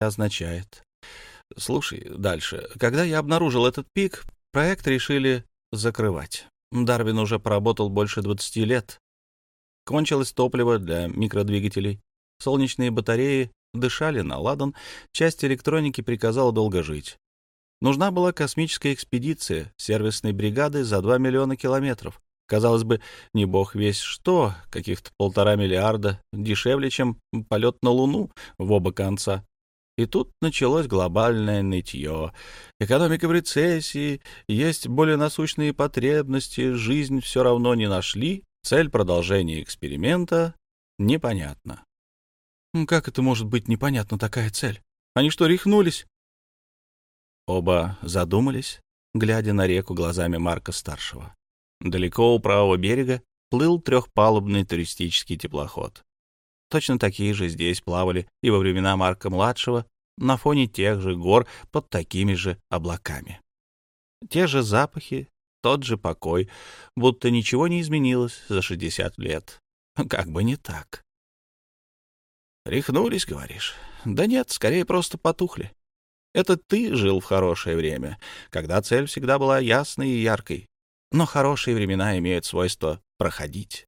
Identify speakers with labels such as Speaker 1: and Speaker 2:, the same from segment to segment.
Speaker 1: означает. Слушай, дальше. Когда я обнаружил этот пик, проект решили закрывать. Дарвин уже поработал больше 20 лет. Кончилось топливо для микродвигателей. Солнечные батареи дышали на ладан. Часть электроники приказала долго жить. Нужна была космическая экспедиция сервисной бригады за 2 миллиона километров. Казалось бы, не бог весь что, каких-то полтора миллиарда, дешевле, чем полет на Луну в оба конца. И тут началось глобальное нытье. Экономика в рецессии, есть более насущные потребности, жизнь все равно не нашли, цель продолжения эксперимента непонятна. Как это может быть непонятна такая цель? Они что, рехнулись? Оба задумались, глядя на реку глазами Марка-старшего. Далеко у правого берега плыл трехпалубный туристический теплоход. Точно такие же здесь плавали и во времена Марка-младшего на фоне тех же гор под такими же облаками. Те же запахи, тот же покой, будто ничего не изменилось за 60 лет. Как бы не так. «Рехнулись, говоришь?» «Да нет, скорее просто потухли. Это ты жил в хорошее время, когда цель всегда была ясной и яркой. Но хорошие времена имеют свойство проходить,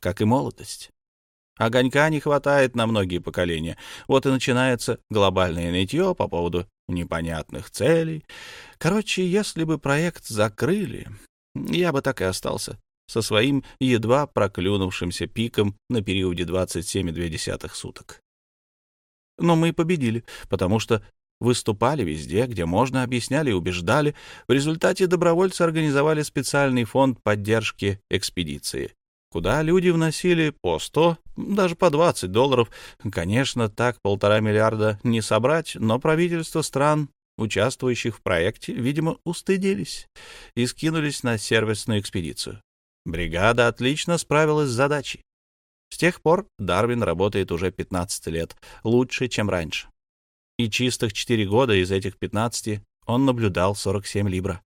Speaker 1: как и молодость. Огонька не хватает на многие поколения. Вот и начинается глобальное нытье по поводу непонятных целей. Короче, если бы проект закрыли, я бы так и остался со своим едва проклюнувшимся пиком на периоде 27,2 суток. Но мы победили, потому что выступали везде, где можно, объясняли и убеждали. В результате добровольцы организовали специальный фонд поддержки экспедиции, куда люди вносили по 100, даже по 20 долларов. Конечно, так полтора миллиарда не собрать, но правительства стран, участвующих в проекте, видимо, устыдились и скинулись на сервисную экспедицию. Бригада отлично справилась с задачей. С тех пор Дарвин работает уже 15 лет, лучше, чем раньше и чистых 4 года из этих 15 он наблюдал 47 либра.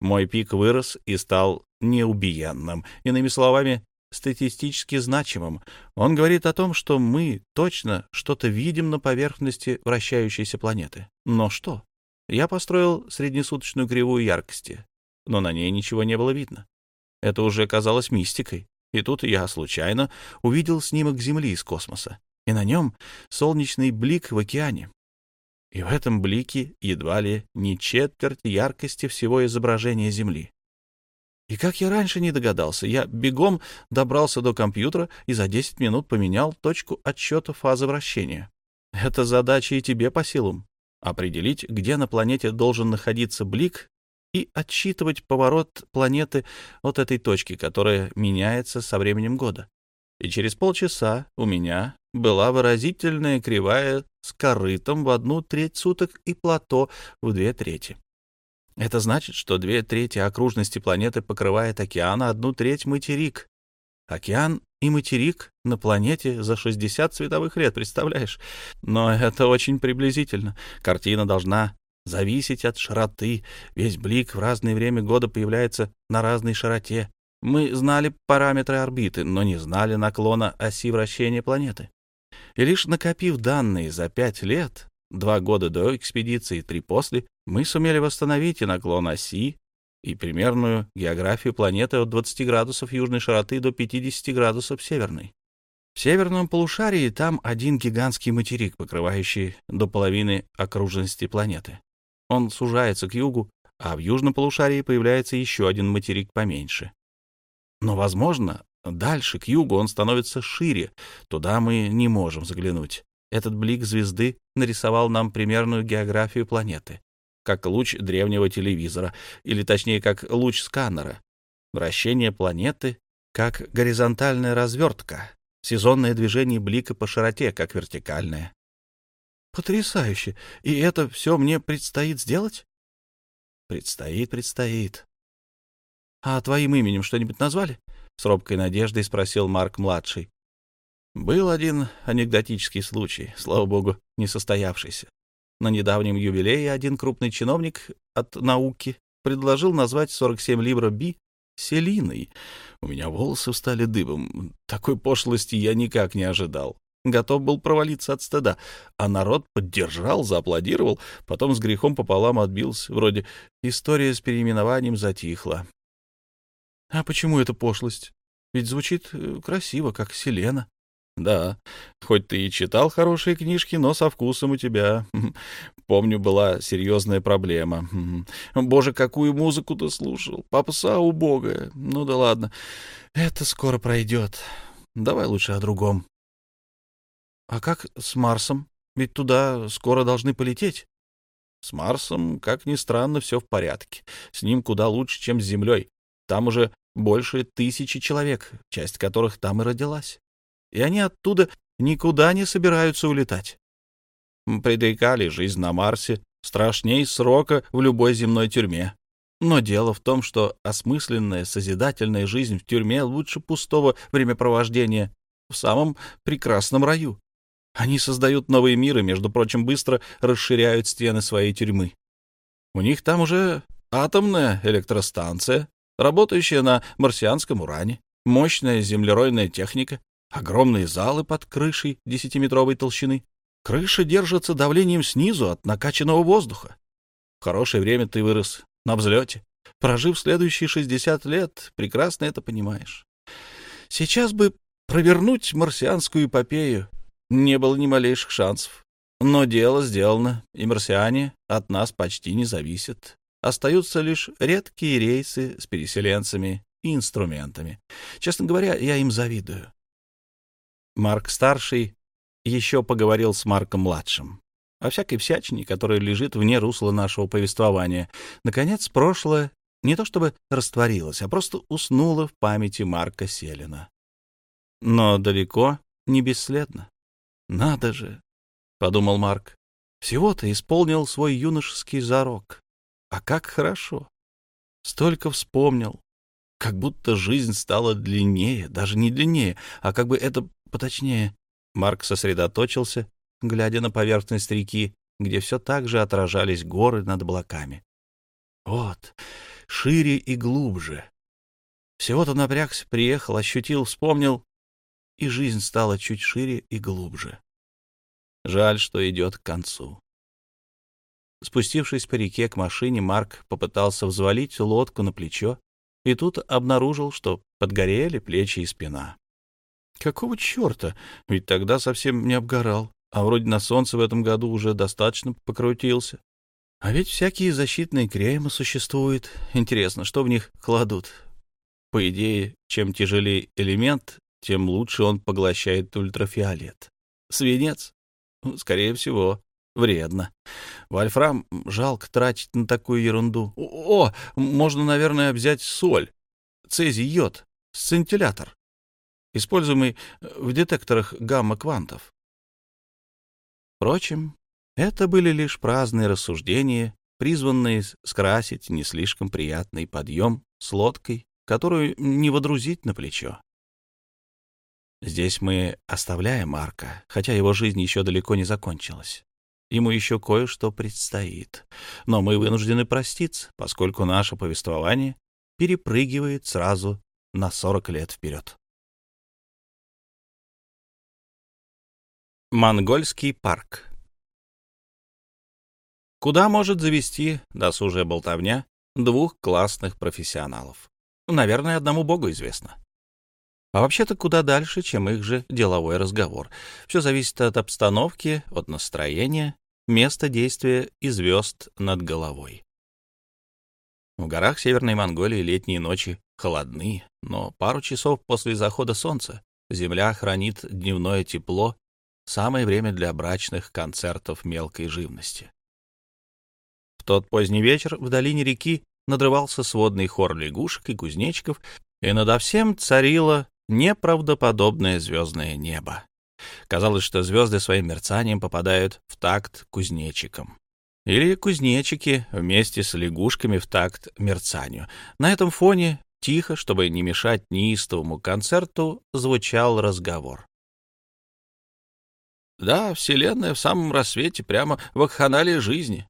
Speaker 1: Мой пик вырос и стал неубиенным, иными словами, статистически значимым. Он говорит о том, что мы точно что-то видим на поверхности вращающейся планеты. Но что? Я построил среднесуточную кривую яркости, но на ней ничего не было видно. Это уже казалось мистикой. И тут я случайно увидел снимок Земли из космоса и на нем солнечный блик в океане. И в этом блике едва ли не четверть яркости всего изображения Земли. И как я раньше не догадался, я бегом добрался до компьютера и за 10 минут поменял точку отсчета фазы вращения. Это задача и тебе по силам. Определить, где на планете должен находиться блик и отсчитывать поворот планеты от этой точки, которая меняется со временем года. И через полчаса у меня была выразительная кривая с корытом в одну треть суток и плато в две трети. Это значит, что две трети окружности планеты покрывает океан, а одну треть — материк. Океан и материк на планете за 60 световых лет, представляешь? Но это очень приблизительно. Картина должна зависеть от широты. Весь блик в разное время года появляется на разной широте. Мы знали параметры орбиты, но не знали наклона оси вращения планеты. И лишь накопив данные за пять лет, два года до экспедиции и три после, мы сумели восстановить и наклон оси, и примерную географию планеты от 20 градусов южной широты до 50 градусов северной. В северном полушарии там один гигантский материк, покрывающий до половины окружности планеты. Он сужается к югу, а в южном полушарии появляется еще один материк поменьше. Но, возможно, Дальше, к югу, он становится шире. Туда мы не можем заглянуть. Этот блик звезды нарисовал нам примерную географию планеты, как луч древнего телевизора, или точнее, как луч сканера. Вращение планеты как горизонтальная развертка, сезонное движение блика по широте, как вертикальное. Потрясающе! И это все мне предстоит сделать? Предстоит, предстоит. А твоим именем что-нибудь назвали? С робкой надеждой спросил Марк-младший. Был один анекдотический случай, слава богу, не состоявшийся. На недавнем юбилее один крупный чиновник от науки предложил назвать 47 либра Би Селиной. У меня волосы встали дыбом. Такой пошлости я никак не ожидал. готов был провалиться от стыда, а народ поддержал, зааплодировал, потом с грехом пополам отбился, вроде история с переименованием затихла. А почему это пошлость? Ведь звучит э, красиво, как Селена. Да, хоть ты и читал хорошие книжки, но со вкусом у тебя, помню, была серьезная проблема. Боже, какую музыку ты слушал, попса убогая. Ну да ладно, это скоро пройдет. Давай лучше о другом. А как с Марсом? Ведь туда скоро должны полететь. С Марсом, как ни странно, все в порядке. С ним куда лучше, чем с Землей. Там уже больше тысячи человек, часть которых там и родилась и они оттуда никуда не собираются улетать. Предрекали жизнь на Марсе страшней срока в любой земной тюрьме. Но дело в том, что осмысленная, созидательная жизнь в тюрьме лучше пустого времяпровождения в самом прекрасном раю. Они создают новые миры, между прочим, быстро расширяют стены своей тюрьмы. У них там уже атомная электростанция, работающая на марсианском уране, мощная землеройная техника, Огромные залы под крышей десятиметровой толщины. Крыша держится давлением снизу от накачанного воздуха. В хорошее время ты вырос на взлете. Прожив следующие 60 лет, прекрасно это понимаешь. Сейчас бы провернуть марсианскую эпопею не было ни малейших шансов. Но дело сделано, и марсиане от нас почти не зависят. Остаются лишь редкие рейсы с переселенцами и инструментами. Честно говоря, я им завидую. Марк-старший еще поговорил с Марком-младшим о всякой всячине, которая лежит вне русла нашего повествования. Наконец, прошлое не то чтобы растворилось, а просто уснуло в памяти Марка Селина. Но далеко не бесследно. «Надо же!» — подумал Марк. «Всего-то исполнил свой юношеский зарок. А как хорошо! Столько вспомнил, как будто жизнь стала длиннее, даже не длиннее, а как бы это поточнее. Марк сосредоточился, глядя на поверхность реки, где все так же отражались горы над облаками. Вот, шире и глубже. Всего-то напрягся, приехал, ощутил, вспомнил, и жизнь стала чуть шире и глубже. Жаль, что идет к концу. Спустившись по реке к машине, Марк попытался взвалить лодку на плечо, и тут обнаружил, что подгорели плечи и спина. Какого черта? Ведь тогда совсем не обгорал, а вроде на солнце в этом году уже достаточно покрутился. А ведь всякие защитные кремы существуют. Интересно, что в них кладут? По идее, чем тяжелее элемент, тем лучше он поглощает ультрафиолет. Свинец? Ну, скорее всего, вредно. Вольфрам жалко тратить на такую ерунду. О, можно, наверное, взять соль, цезий йод, сцинтиллятор используемый в детекторах гамма-квантов. Впрочем, это были лишь праздные рассуждения, призванные скрасить не слишком приятный подъем с лодкой, которую не водрузить на плечо. Здесь мы оставляем Марка, хотя его жизнь еще далеко не закончилась. Ему еще кое-что предстоит. Но мы вынуждены проститься, поскольку наше повествование перепрыгивает сразу на 40 лет вперед. Монгольский парк Куда может завести досужая болтовня двух классных профессионалов? Наверное, одному богу известно. А вообще-то куда дальше, чем их же деловой разговор. Все зависит от обстановки, от настроения, места действия и звезд над головой. В горах Северной Монголии летние ночи холодны, но пару часов после захода солнца земля хранит дневное тепло Самое время для брачных концертов мелкой живности. В тот поздний вечер в долине реки надрывался сводный хор лягушек и кузнечиков, и надо всем царило неправдоподобное звездное небо. Казалось, что звезды своим мерцанием попадают в такт кузнечикам. Или кузнечики вместе с лягушками в такт мерцанию. На этом фоне, тихо, чтобы не мешать неистовому концерту, звучал разговор. Да, Вселенная в самом рассвете, прямо в акханалии жизни.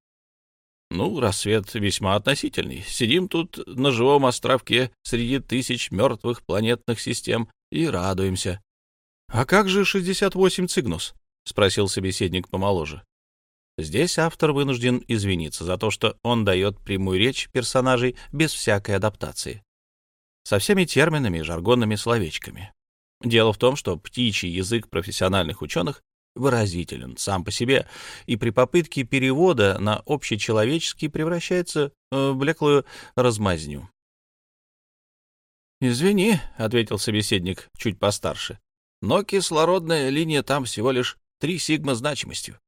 Speaker 1: Ну, рассвет весьма относительный. Сидим тут на живом островке среди тысяч мертвых планетных систем и радуемся. «А как же 68 цигнус?» — спросил собеседник помоложе. Здесь автор вынужден извиниться за то, что он дает прямую речь персонажей без всякой адаптации. Со всеми терминами и жаргонными словечками. Дело в том, что птичий язык профессиональных ученых выразителен сам по себе, и при попытке перевода на общечеловеческий превращается в блеклую размазню. «Извини», — ответил собеседник чуть постарше, — «но кислородная линия там всего лишь три сигма значимостью.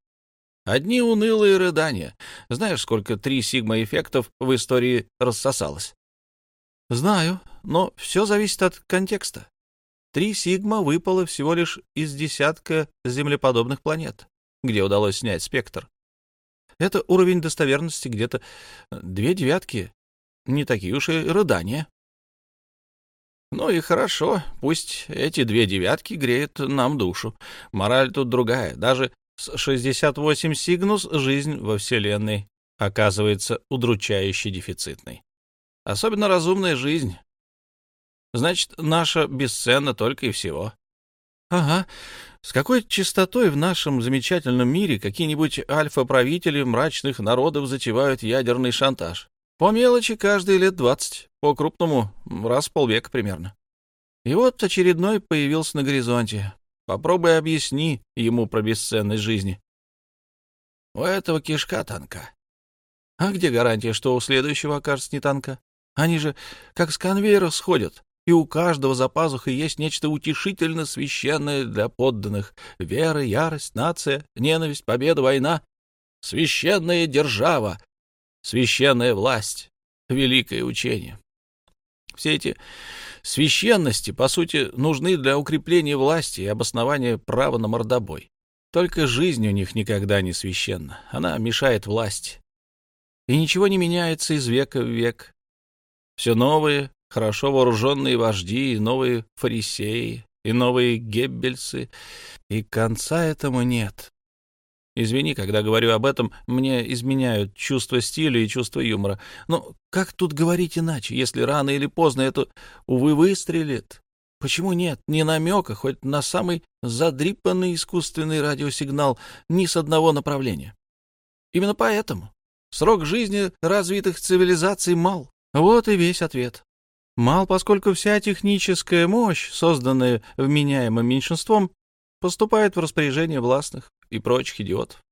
Speaker 1: Одни унылые рыдания. Знаешь, сколько три сигма эффектов в истории рассосалось?» «Знаю, но все зависит от контекста. Три сигма выпало всего лишь из десятка землеподобных планет, где удалось снять спектр. Это уровень достоверности где-то две девятки. Не такие уж и рыдания. Ну и хорошо, пусть эти две девятки греют нам душу. Мораль тут другая. Даже с 68 Сигнус жизнь во Вселенной оказывается удручающе дефицитной. Особенно разумная жизнь. Значит, наша бесценна только и всего. Ага. С какой чистотой в нашем замечательном мире какие-нибудь альфа-правители мрачных народов затевают ядерный шантаж? По мелочи каждые лет двадцать, по крупному раз в полвека примерно. И вот очередной появился на горизонте. Попробуй объясни ему про бесценность жизни. У этого кишка танка. А где гарантия, что у следующего окажется не танка? Они же как с конвейера сходят, и у каждого за пазухой есть нечто утешительно священное для подданных. Вера, ярость, нация, ненависть, победа, война. Священная держава, священная власть, великое учение. Все эти священности, по сути, нужны для укрепления власти и обоснования права на мордобой. Только жизнь у них никогда не священна, она мешает власти. И ничего не меняется из века в век. Все новые, хорошо вооруженные вожди, и новые фарисеи, и новые геббельсы, и конца этому нет. Извини, когда говорю об этом, мне изменяют чувство стиля и чувство юмора. Но как тут говорить иначе, если рано или поздно это, увы, выстрелит? Почему нет ни намека, хоть на самый задрипанный искусственный радиосигнал ни с одного направления? Именно поэтому срок жизни развитых цивилизаций мал. Вот и весь ответ. Мал, поскольку вся техническая мощь, созданная вменяемым меньшинством, поступает в распоряжение властных и прочих идиотов.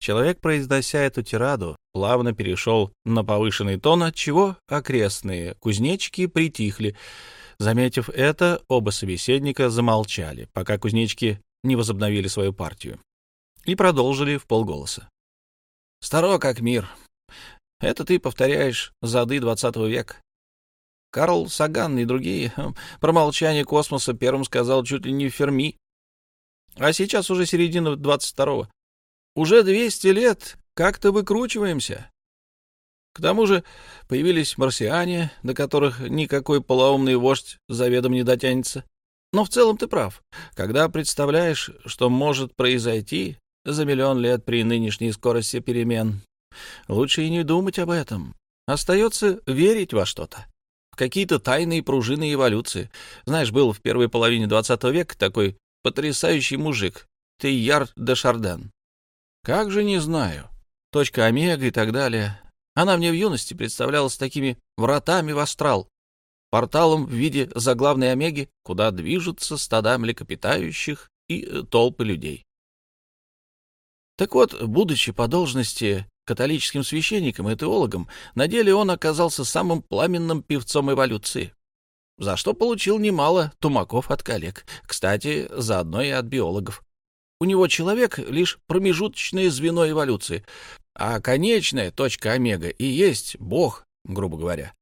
Speaker 1: Человек, произнося эту тираду, плавно перешел на повышенный тон, отчего окрестные кузнечики притихли. Заметив это, оба собеседника замолчали, пока кузнечики не возобновили свою партию, и продолжили в полголоса. «Старо как мир. Это ты повторяешь зады двадцатого века. Карл Саган и другие про молчание космоса первым сказал чуть ли не Ферми. А сейчас уже середина двадцать второго. Уже двести лет как-то выкручиваемся. К тому же появились марсиане, до которых никакой полоумный вождь заведом не дотянется. Но в целом ты прав. Когда представляешь, что может произойти за миллион лет при нынешней скорости перемен, лучше и не думать об этом. Остается верить во что-то в какие-то тайные пружины эволюции. Знаешь, был в первой половине двадцатого века такой потрясающий мужик, Тейяр де Шарден. Как же не знаю. Точка Омега и так далее. Она мне в юности представлялась такими вратами в астрал, порталом в виде заглавной Омеги, куда движутся стада млекопитающих и э, толпы людей. Так вот, будучи по должности католическим священником и теологом, на деле он оказался самым пламенным певцом эволюции, за что получил немало тумаков от коллег, кстати, заодно и от биологов. У него человек — лишь промежуточное звено эволюции, а конечная точка омега и есть Бог, грубо говоря.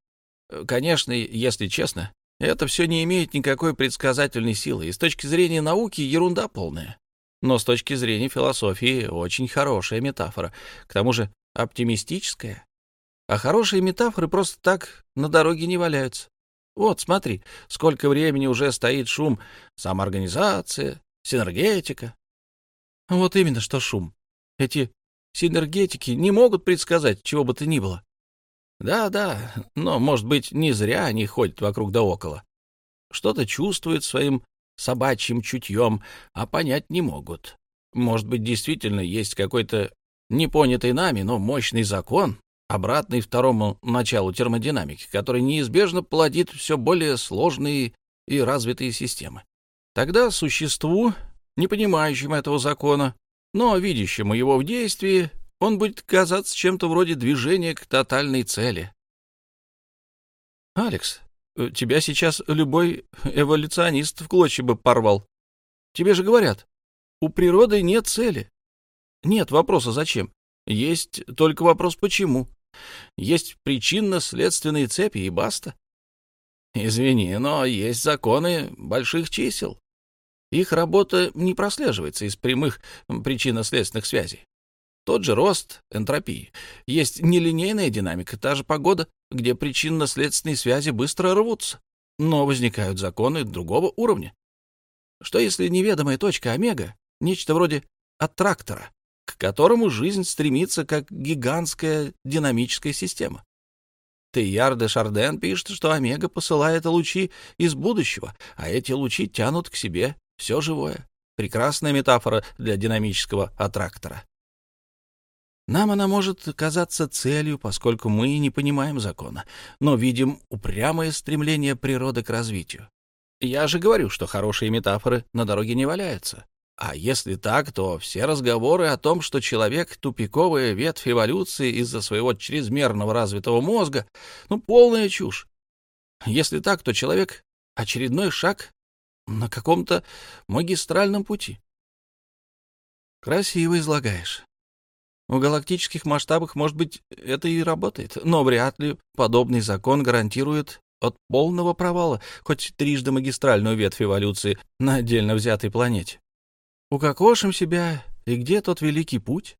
Speaker 1: Конечно, если честно, это все не имеет никакой предсказательной силы, и с точки зрения науки ерунда полная. Но с точки зрения философии очень хорошая метафора, к тому же оптимистическая. А хорошие метафоры просто так на дороге не валяются. Вот, смотри, сколько времени уже стоит шум, самоорганизация, синергетика. Вот именно что шум. Эти синергетики не могут предсказать чего бы то ни было. Да-да, но, может быть, не зря они ходят вокруг да около. Что-то чувствуют своим собачьим чутьем, а понять не могут. Может быть, действительно есть какой-то непонятый нами, но мощный закон, обратный второму началу термодинамики, который неизбежно плодит все более сложные и развитые системы. Тогда существу, не понимающему этого закона, но видящему его в действии, он будет казаться чем-то вроде движения к тотальной цели. «Алекс, тебя сейчас любой эволюционист в клочья бы порвал. Тебе же говорят, у природы нет цели. Нет вопроса «зачем?». Есть только вопрос «почему?». Есть причинно-следственные цепи и баста. Извини, но есть законы больших чисел. Их работа не прослеживается из прямых причинно-следственных связей. Тот же рост энтропии. Есть нелинейная динамика, та же погода, где причинно-следственные связи быстро рвутся, но возникают законы другого уровня. Что если неведомая точка омега — нечто вроде аттрактора, к которому жизнь стремится как гигантская динамическая система? Тейяр де Шарден пишет, что Омега посылает лучи из будущего, а эти лучи тянут к себе все живое. Прекрасная метафора для динамического аттрактора. Нам она может казаться целью, поскольку мы не понимаем закона, но видим упрямое стремление природы к развитию. Я же говорю, что хорошие метафоры на дороге не валяются. А если так, то все разговоры о том, что человек — тупиковая ветвь эволюции из-за своего чрезмерного развитого мозга, ну, полная чушь. Если так, то человек — очередной шаг на каком-то магистральном пути. Красиво излагаешь. В галактических масштабах, может быть, это и работает, но вряд ли подобный закон гарантирует от полного провала хоть трижды магистральную ветвь эволюции на отдельно взятой планете. Укокошим себя, и где тот великий путь?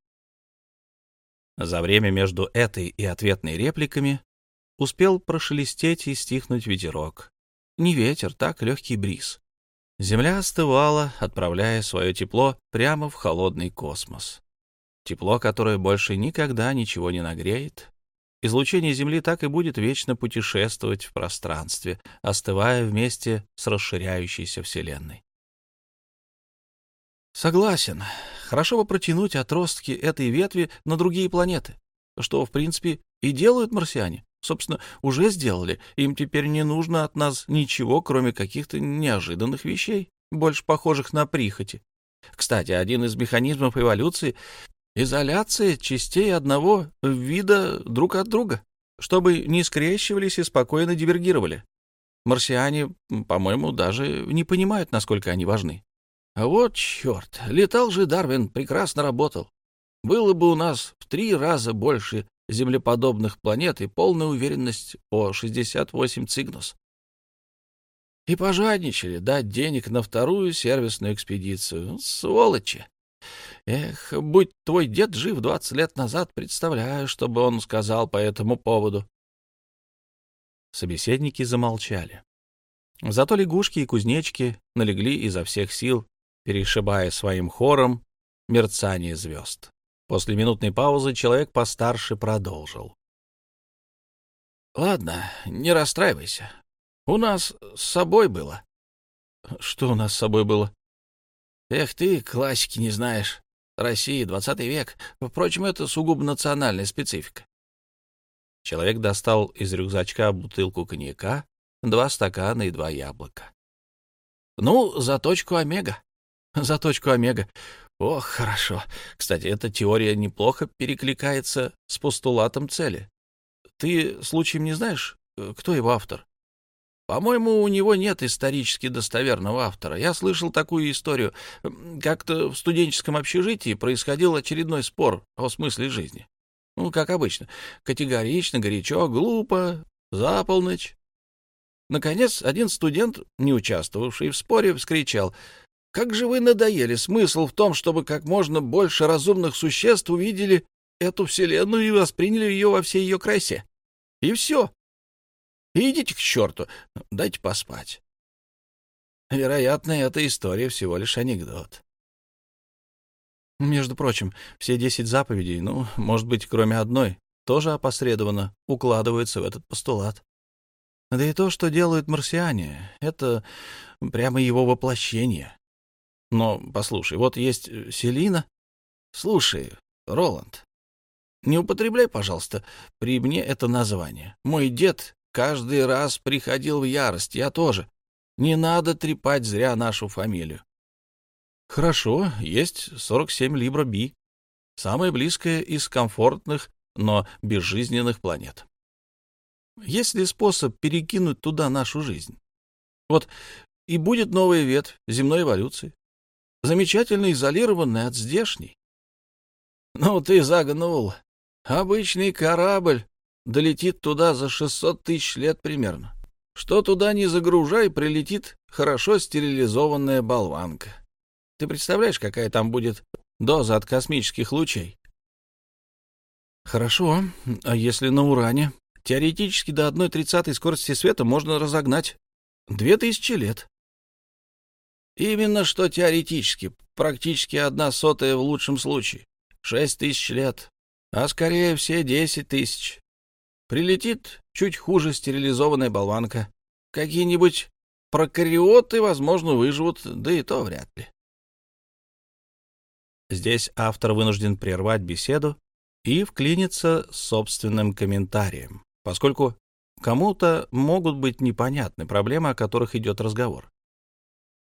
Speaker 1: За время между этой и ответной репликами успел прошелестеть и стихнуть ветерок. Не ветер, так легкий бриз. Земля остывала, отправляя свое тепло прямо в холодный космос. Тепло, которое больше никогда ничего не нагреет. Излучение Земли так и будет вечно путешествовать в пространстве, остывая вместе с расширяющейся Вселенной. Согласен. Хорошо бы протянуть отростки этой ветви на другие планеты, что, в принципе, и делают марсиане. Собственно, уже сделали. Им теперь не нужно от нас ничего, кроме каких-то неожиданных вещей, больше похожих на прихоти. Кстати, один из механизмов эволюции Изоляция частей одного вида друг от друга, чтобы не скрещивались и спокойно дивергировали. Марсиане, по-моему, даже не понимают, насколько они важны. А вот черт, летал же Дарвин, прекрасно работал. Было бы у нас в три раза больше землеподобных планет и полная уверенность по 68 Цигнус. И пожадничали дать денег на вторую сервисную экспедицию. Сволочи! Эх, будь твой дед жив двадцать лет назад, представляю, что бы он сказал по этому поводу. Собеседники замолчали. Зато лягушки и кузнечки налегли изо всех сил, перешибая своим хором мерцание звезд. После минутной паузы человек постарше продолжил. — Ладно, не расстраивайся. У нас с собой было. — Что у нас с собой было? — Эх ты, классики не знаешь. Россия, двадцатый век. Впрочем, это сугубо национальная специфика. Человек достал из рюкзачка бутылку коньяка, два стакана и два яблока. Ну, за точку омега. За точку омега. Ох, хорошо. Кстати, эта теория неплохо перекликается с постулатом цели. Ты случаем не знаешь, кто его автор? По-моему, у него нет исторически достоверного автора. Я слышал такую историю. Как-то в студенческом общежитии происходил очередной спор о смысле жизни. Ну, как обычно. Категорично, горячо, глупо, за полночь. Наконец, один студент, не участвовавший в споре, вскричал. «Как же вы надоели! Смысл в том, чтобы как можно больше разумных существ увидели эту вселенную и восприняли ее во всей ее красе. И все. Идите к черту, дайте поспать. Вероятно, эта история всего лишь анекдот. Между прочим, все десять заповедей, ну, может быть, кроме одной, тоже опосредованно укладываются в этот постулат. Да и то, что делают марсиане, это прямо его воплощение. Но, послушай, вот есть Селина. Слушай, Роланд, не употребляй, пожалуйста, при мне это название. Мой дед каждый раз приходил в ярость, я тоже. Не надо трепать зря нашу фамилию. Хорошо, есть 47 Либра Би. Самая близкая из комфортных, но безжизненных планет. Есть ли способ перекинуть туда нашу жизнь? Вот и будет новая ветвь земной эволюции, замечательно изолированная от здешней. Ну, ты загнул. Обычный корабль долетит туда за 600 тысяч лет примерно. Что туда не загружай, прилетит хорошо стерилизованная болванка. Ты представляешь, какая там будет доза от космических лучей? Хорошо. А если на Уране? Теоретически до одной тридцатой скорости света можно разогнать. Две тысячи лет. Именно что теоретически. Практически одна сотая в лучшем случае. Шесть тысяч лет. А скорее все десять тысяч. Прилетит чуть хуже стерилизованная болванка. Какие-нибудь прокариоты, возможно, выживут, да и то вряд ли. Здесь автор вынужден прервать беседу и вклиниться с собственным комментарием, поскольку кому-то могут быть непонятны проблемы, о которых идет разговор.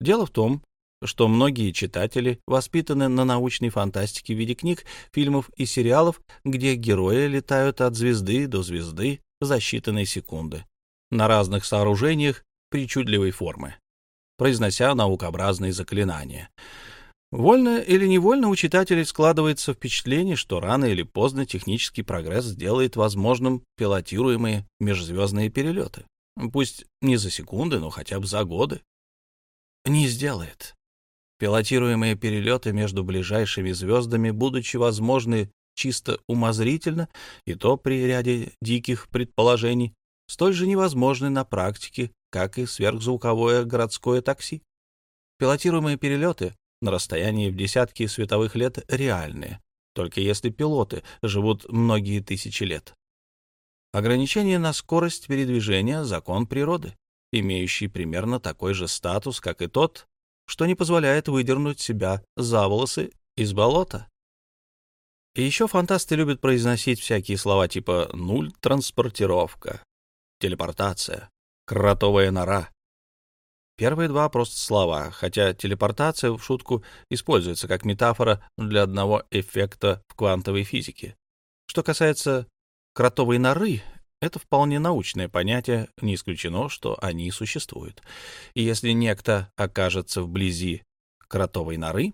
Speaker 1: Дело в том, что многие читатели воспитаны на научной фантастике в виде книг, фильмов и сериалов, где герои летают от звезды до звезды за считанные секунды на разных сооружениях причудливой формы, произнося наукообразные заклинания. Вольно или невольно у читателей складывается впечатление, что рано или поздно технический прогресс сделает возможным пилотируемые межзвездные перелеты. Пусть не за секунды, но хотя бы за годы. Не сделает. Пилотируемые перелеты между ближайшими звездами, будучи возможны чисто умозрительно, и то при ряде диких предположений, столь же невозможны на практике, как и сверхзвуковое городское такси. Пилотируемые перелеты на расстоянии в десятки световых лет реальные, только если пилоты живут многие тысячи лет. Ограничение на скорость передвижения — закон природы, имеющий примерно такой же статус, как и тот, что не позволяет выдернуть себя за волосы из болота. И еще фантасты любят произносить всякие слова типа «нуль транспортировка», «телепортация», «кротовая нора». Первые два просто слова, хотя телепортация в шутку используется как метафора для одного эффекта в квантовой физике. Что касается кротовой норы, это вполне научное понятие, не исключено, что они существуют. И если некто окажется вблизи кротовой норы,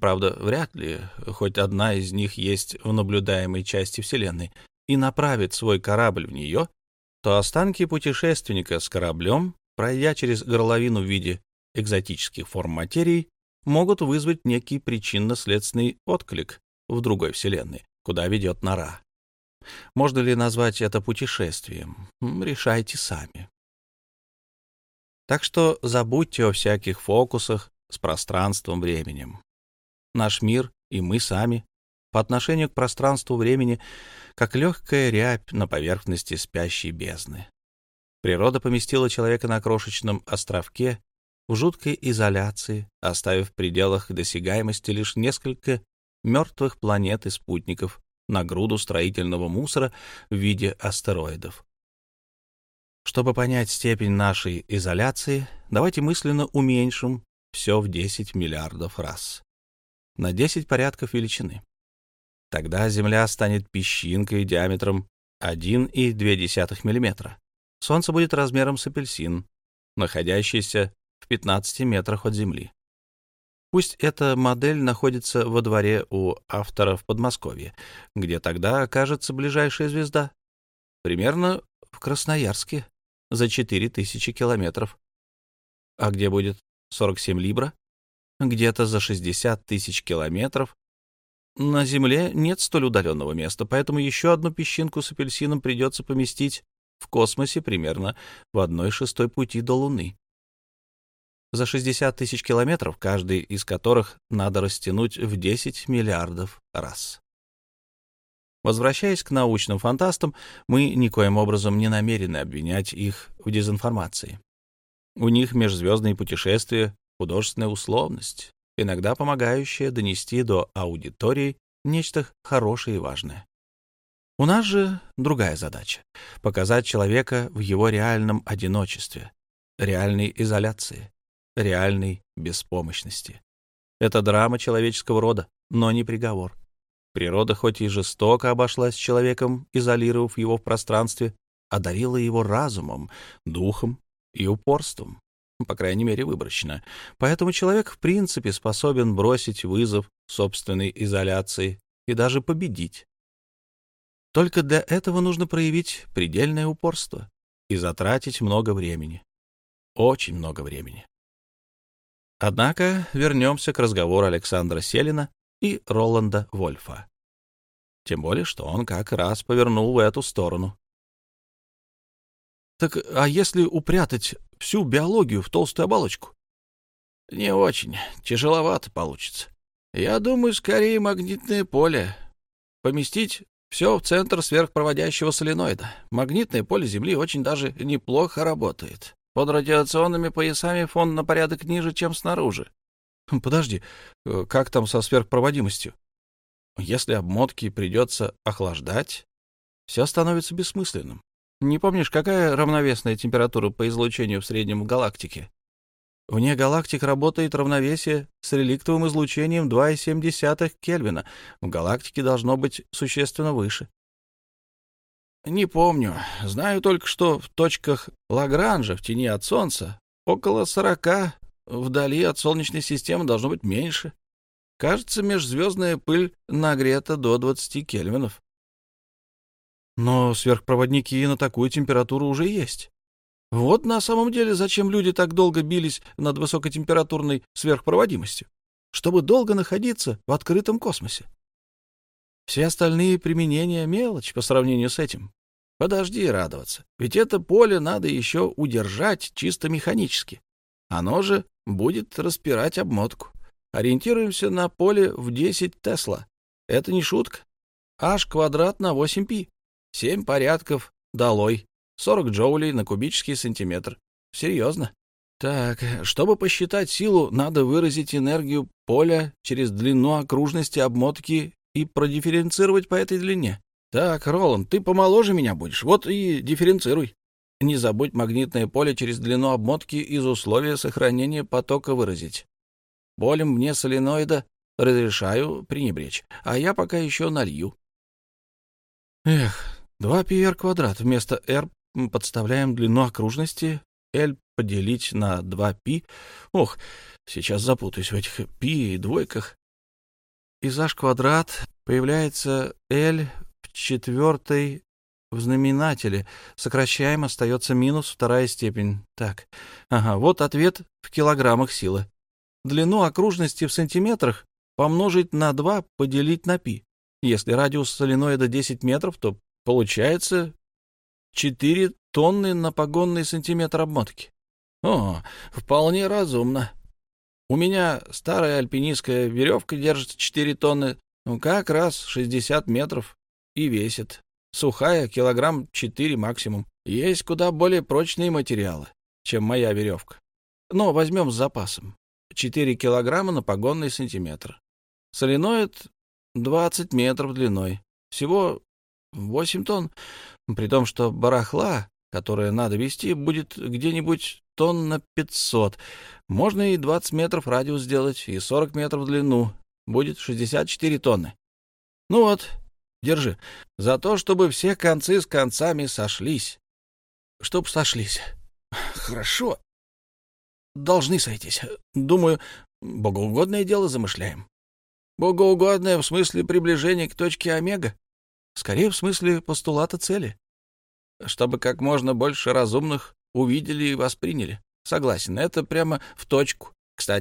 Speaker 1: правда, вряд ли хоть одна из них есть в наблюдаемой части Вселенной, и направит свой корабль в нее, то останки путешественника с кораблем, пройдя через горловину в виде экзотических форм материи, могут вызвать некий причинно-следственный отклик в другой Вселенной, куда ведет нора. Можно ли назвать это путешествием? Решайте сами. Так что забудьте о всяких фокусах с пространством-временем. Наш мир и мы сами по отношению к пространству-времени как легкая рябь на поверхности спящей бездны. Природа поместила человека на крошечном островке в жуткой изоляции, оставив в пределах досягаемости лишь несколько мертвых планет и спутников, на груду строительного мусора в виде астероидов. Чтобы понять степень нашей изоляции, давайте мысленно уменьшим все в 10 миллиардов раз. На 10 порядков величины. Тогда Земля станет песчинкой диаметром 1,2 мм. Солнце будет размером с апельсин, находящийся в 15 метрах от Земли. Пусть эта модель находится во дворе у автора в Подмосковье, где тогда окажется ближайшая звезда. Примерно в Красноярске, за 4000 километров. А где будет 47 Либра? Где-то за 60 тысяч километров. На Земле нет столь удаленного места, поэтому еще одну песчинку с апельсином придется поместить в космосе примерно в одной шестой пути до Луны за 60 тысяч километров, каждый из которых надо растянуть в 10 миллиардов раз. Возвращаясь к научным фантастам, мы никоим образом не намерены обвинять их в дезинформации. У них межзвездные путешествия — художественная условность, иногда помогающая донести до аудитории нечто хорошее и важное. У нас же другая задача — показать человека в его реальном одиночестве, реальной изоляции, реальной беспомощности. Это драма человеческого рода, но не приговор. Природа хоть и жестоко обошлась с человеком, изолировав его в пространстве, одарила его разумом, духом и упорством, по крайней мере, выборочно. Поэтому человек в принципе способен бросить вызов собственной изоляции и даже победить. Только для этого нужно проявить предельное упорство и затратить много времени. Очень много времени. Однако вернемся к разговору Александра Селина и Роланда Вольфа. Тем более, что он как раз повернул в эту сторону. Так а если упрятать всю биологию в толстую оболочку? Не очень. Тяжеловато получится. Я думаю, скорее магнитное поле. Поместить все в центр сверхпроводящего соленоида. Магнитное поле Земли очень даже неплохо работает. Под радиационными поясами фон на порядок ниже, чем снаружи. Подожди, э, как там со сверхпроводимостью? Если обмотки придется охлаждать, все становится бессмысленным. Не помнишь, какая равновесная температура по излучению в среднем в галактике? Вне галактик работает равновесие с реликтовым излучением 2,7 Кельвина. В галактике должно быть существенно выше. Не помню. Знаю только, что в точках Лагранжа в тени от Солнца около 40, вдали от Солнечной системы должно быть меньше. Кажется, межзвездная пыль нагрета до 20 кельвинов. Но сверхпроводники на такую температуру уже есть. Вот на самом деле зачем люди так долго бились над высокотемпературной сверхпроводимостью. Чтобы долго находиться в открытом космосе. Все остальные применения — мелочь по сравнению с этим. Подожди радоваться, ведь это поле надо еще удержать чисто механически. Оно же будет распирать обмотку. Ориентируемся на поле в 10 Тесла. Это не шутка. H квадрат на 8 пи. 7 порядков долой. 40 джоулей на кубический сантиметр. Серьезно. Так, чтобы посчитать силу, надо выразить энергию поля через длину окружности обмотки и продифференцировать по этой длине. Так, Роланд, ты помоложе меня будешь, вот и дифференцируй. Не забудь магнитное поле через длину обмотки из условия сохранения потока выразить. Полем вне соленоида разрешаю пренебречь, а я пока еще налью. Эх, 2 πr квадрат вместо r подставляем длину окружности, L поделить на 2π. Ох, сейчас запутаюсь в этих π и двойках. Из h квадрат появляется L в четвертой в знаменателе. Сокращаем, остается минус вторая степень. Так, ага, вот ответ в килограммах силы длину окружности в сантиметрах помножить на 2 поделить на π. Если радиус соленоида 10 метров, то получается 4 тонны на погонный сантиметр обмотки. О, вполне разумно. У меня старая альпинистская веревка держит 4 тонны, ну, как раз 60 метров и весит. Сухая, килограмм 4 максимум. Есть куда более прочные материалы, чем моя веревка. Но возьмем с запасом. 4 килограмма на погонный сантиметр. Соленоид 20 метров длиной. Всего 8 тонн, при том, что барахла, которое надо вести, будет где-нибудь тонн на 500. Можно и 20 метров радиус сделать, и 40 метров в длину. Будет 64 тонны. Ну вот, держи. За то, чтобы все концы с концами сошлись. Чтоб сошлись. Хорошо должны сойтись. Думаю, богоугодное дело замышляем. Богоугодное в смысле приближения к точке омега? Скорее, в смысле постулата цели. Чтобы как можно больше разумных увидели и восприняли. Согласен, это прямо в точку. Кстати,